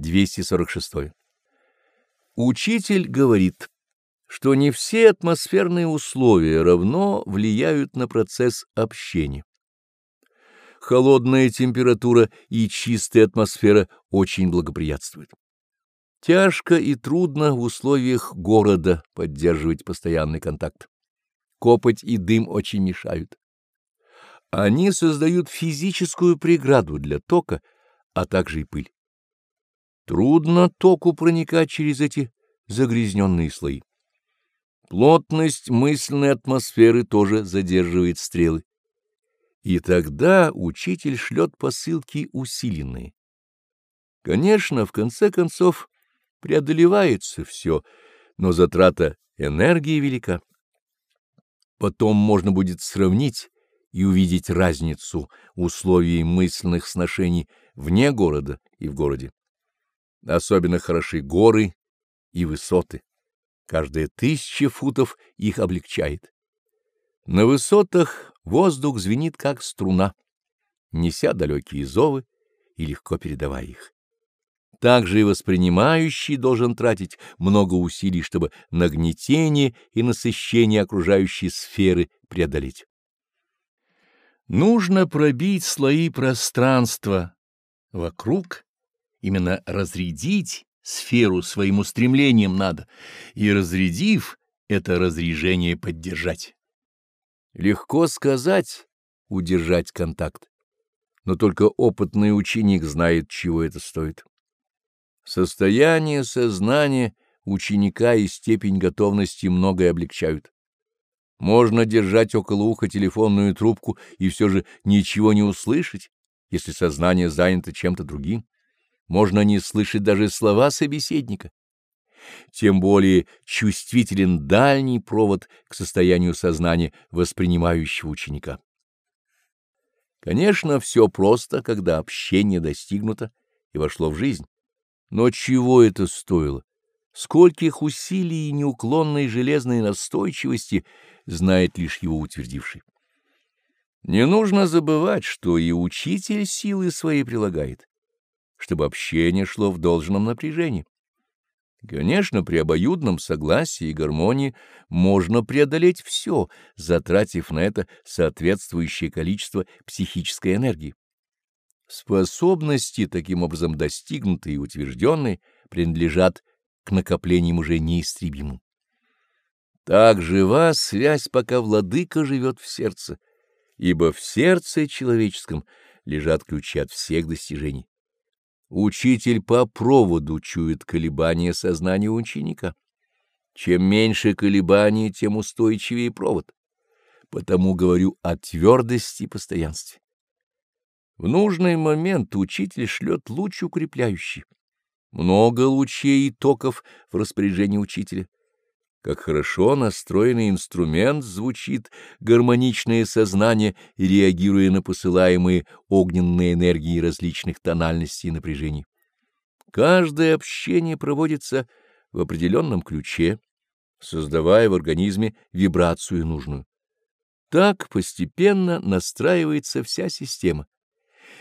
246. Учитель говорит, что не все атмосферные условия равно влияют на процесс общения. Холодная температура и чистая атмосфера очень благоприятствуют. Тяжко и трудно в условиях города поддерживать постоянный контакт. Копоть и дым очень мешают. Они создают физическую преграду для тока, а также и пыль. Трудно току проникать через эти загрязненные слои. Плотность мысленной атмосферы тоже задерживает стрелы. И тогда учитель шлет посылки усиленные. Конечно, в конце концов, преодолевается все, но затрата энергии велика. Потом можно будет сравнить и увидеть разницу условий мысленных сношений вне города и в городе. Особенно хороши горы и высоты. Каждая тысяча футов их облегчает. На высотах воздух звенит, как струна, неся далекие зовы и легко передавая их. Также и воспринимающий должен тратить много усилий, чтобы нагнетение и насыщение окружающей сферы преодолеть. Нужно пробить слои пространства вокруг Именно разрядить сферу своим устремлением надо, и, разрядив, это разрежение поддержать. Легко сказать, удержать контакт, но только опытный ученик знает, чего это стоит. Состояние сознания ученика и степень готовности многое облегчают. Можно держать около уха телефонную трубку и все же ничего не услышать, если сознание занято чем-то другим можно не слышать даже слова собеседника. Тем более чувствителен дальний провод к состоянию сознания воспринимающего ученика. Конечно, все просто, когда общение достигнуто и вошло в жизнь. Но чего это стоило? Скольких усилий и неуклонной железной настойчивости знает лишь его утвердивший. Не нужно забывать, что и учитель силы свои прилагает чтобы общение шло в должном напряжении. Конечно, при обоюдном согласии и гармонии можно преодолеть все, затратив на это соответствующее количество психической энергии. Способности, таким образом достигнутые и утвержденные, принадлежат к накоплениям уже неистребимым. Так жива связь, пока владыка живет в сердце, ибо в сердце человеческом лежат ключи от всех достижений. Учитель по проводу чует колебания сознания ученика. Чем меньше колебаний, тем устойчивее провод. Потому говорю о твердости и постоянстве. В нужный момент учитель шлет луч укрепляющий. Много лучей и токов в распоряжении учителя. Как хорошо настроенный инструмент звучит гармоничное сознание, реагируя на посылаемые огненные энергии различных тональностей и напряжений. Каждое общение проводится в определенном ключе, создавая в организме вибрацию нужную. Так постепенно настраивается вся система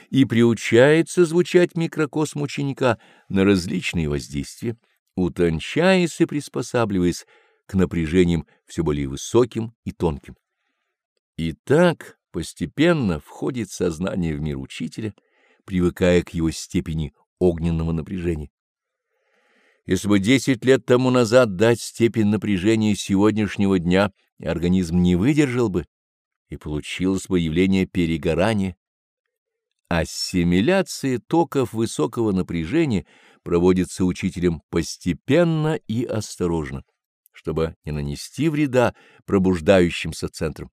и приучается звучать микрокосм ученика на различные воздействия, утончаясь и приспосабливаясь к напряжениям все более высоким и тонким. И так постепенно входит сознание в мир учителя, привыкая к его степени огненного напряжения. Если бы десять лет тому назад дать степень напряжения сегодняшнего дня, организм не выдержал бы, и получилось бы явление перегорания. Ассимиляция токов высокого напряжения проводится учителем постепенно и осторожно чтобы не нанести вреда пробуждающимся центрам.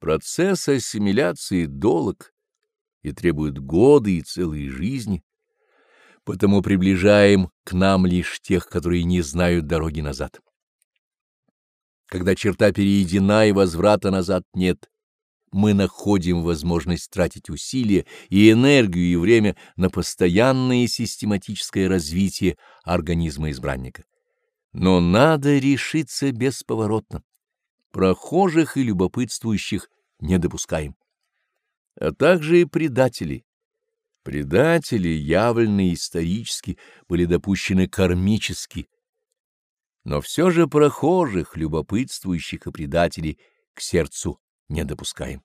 Процесс ассимиляции долг и требует годы и целой жизни, потому приближаем к нам лишь тех, которые не знают дороги назад. Когда черта переедена и возврата назад нет, мы находим возможность тратить усилия и энергию и время на постоянное и систематическое развитие организма избранника. Но надо решиться бесповоротно. Прохожих и любопытствующих не допускаем. А также и предателей. Предатели, явленные исторически, были допущены кармически, но все же прохожих, любопытствующих и предателей к сердцу не допускаем.